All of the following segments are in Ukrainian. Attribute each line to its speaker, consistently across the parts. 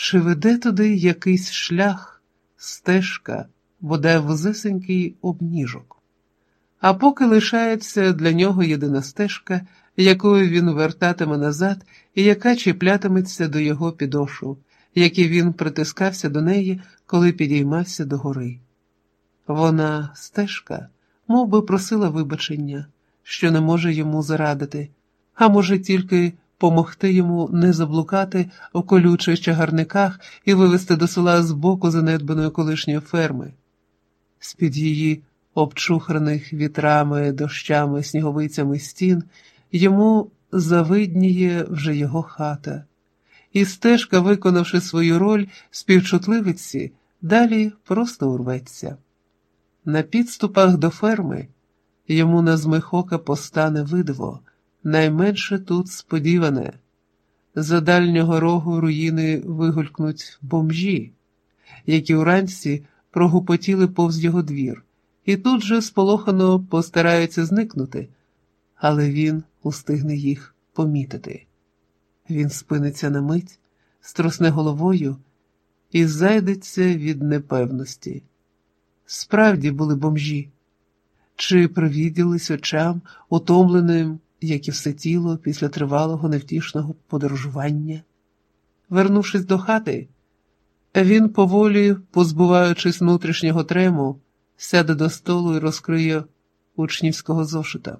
Speaker 1: Чи веде туди якийсь шлях, стежка, бодай вузесенький обніжок? А поки лишається для нього єдина стежка, якою він вертатиме назад і яка чіплятиметься до його підошов, як і він притискався до неї, коли підіймався до гори. Вона, стежка, мов би просила вибачення, що не може йому зарадити, а може тільки помогти йому не заблукати у колючих чагарниках і вивести до села з боку занедбаної колишньої ферми. З-під її обчухраних вітрами, дощами, сніговицями стін, йому завидніє вже його хата, і стежка, виконавши свою роль співчутливиці, далі просто урветься. На підступах до ферми йому на змихока постане видиво, найменше тут сподіване. За дальнього рогу руїни вигулькнуть бомжі, які уранці прогупотіли повз його двір, і тут же сполохано постараються зникнути, але він устигне їх помітити. Він спиниться на мить, струсне головою і зайдеться від непевності. Справді були бомжі, чи привіділись очам, утомленим, як і все тіло після тривалого невтішного подорожування. Вернувшись до хати, він поволі, позбуваючись внутрішнього трему, сяде до столу і розкриє учнівського зошита.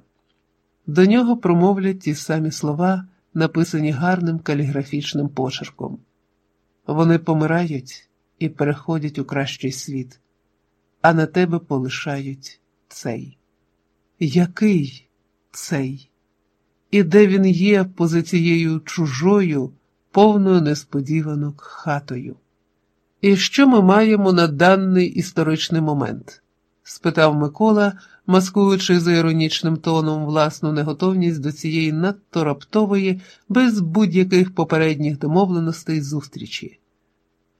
Speaker 1: До нього промовлять ті самі слова, написані гарним каліграфічним почерком. Вони помирають і переходять у кращий світ, а на тебе полишають цей. Який цей? І де він є поза цією чужою, повною несподіванок хатою? І що ми маємо на даний історичний момент? спитав Микола, маскуючи за іронічним тоном власну неготовність до цієї надто раптової, без будь-яких попередніх домовленостей зустрічі.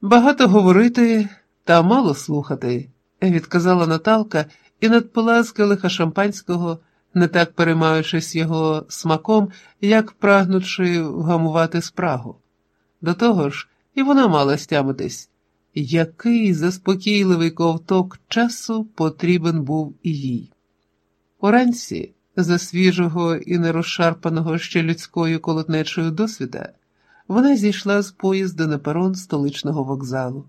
Speaker 1: Багато говорити та мало слухати, відказала Наталка і надпила з келиха шампанського, не так переймаючись його смаком, як прагнучи вгамувати спрагу. До того ж, і вона мала стямитись. Який заспокійливий ковток часу потрібен був і їй. Уранці, за свіжого і нерозшарпаного ще людською колотнечою досвіда, вона зійшла з поїзда на перон столичного вокзалу,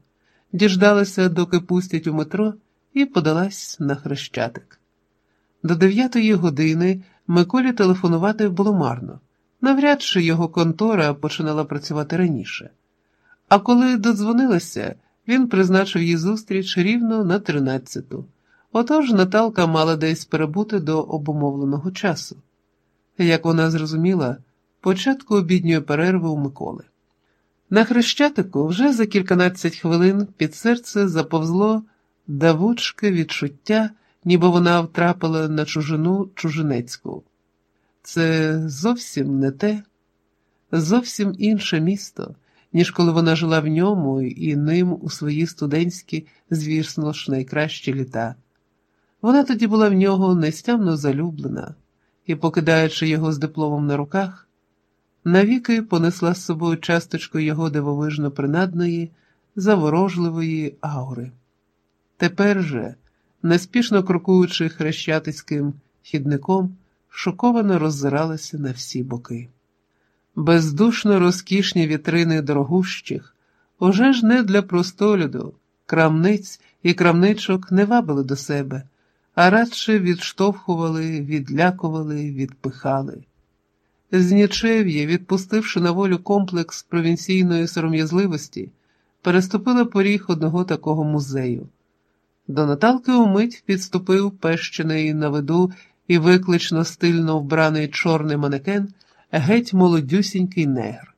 Speaker 1: діждалася, доки пустять у метро, і подалась на хрещатик. До дев'ятої години Миколі телефонувати було марно, навряд чи його контора починала працювати раніше. А коли додзвонилася, він призначив їй зустріч рівно на тринадцяту. Отож Наталка мала десь перебути до обумовленого часу. Як вона зрозуміла, початку обідньої перерви у Миколи. На хрещатику вже за кільканадцять хвилин під серце заповзло давучке відчуття, ніби вона втрапила на чужину чужинецьку. Це зовсім не те, зовсім інше місто ніж коли вона жила в ньому і ним у свої студентські, звісно ж, найкращі літа. Вона тоді була в нього нестямно залюблена і, покидаючи його з дипломом на руках, навіки понесла з собою часточку його дивовижно принадної, заворожливої аури. Тепер же, неспішно крокуючи хрещатицьким хідником, шоковано роззиралася на всі боки бездушно розкішні вітрини дорогущих, уже ж не для простолюду, крамниць і крамничок не вабили до себе, а радше відштовхували, відлякували, відпихали. Знічев'я, відпустивши на волю комплекс провінційної сором'язливості, переступила поріг одного такого музею. До Наталки умить підступив пещений на виду і виклично стильно вбраний чорний манекен геть молодюсенький негр.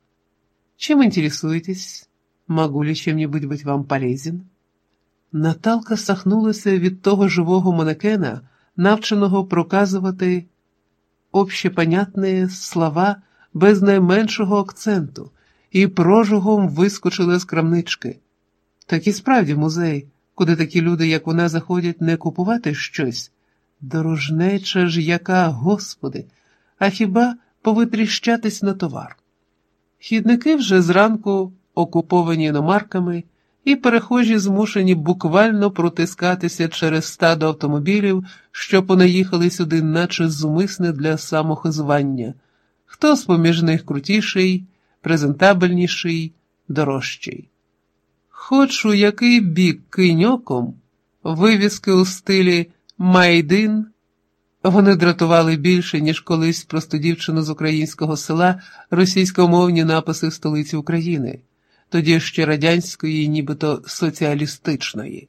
Speaker 1: Чем интересуетесь? Могу ли чем-нибудь быть вам полезен? Наталка сахнулася від того живого манекена, навченого проказувати общепонятні слова без найменшого акценту, і прожугом вискочила з крамнички. Так і справді музей, куди такі люди, як вона, заходять не купувати щось. Дорожнеча ж яка, господи, а хіба повитріщатись на товар. Хідники вже зранку окуповані іномарками, і перехожі змушені буквально протискатися через стадо автомобілів, що понаїхали сюди, наче зумисне для самохизування. Хто з поміж них крутіший, презентабельніший, дорожчий. Хоч у який бік киньоком, вивіски у стилі Майдин вони дратували більше, ніж колись просто дівчину з українського села російськомовні написи в столиці України, тоді ще радянської, нібито соціалістичної.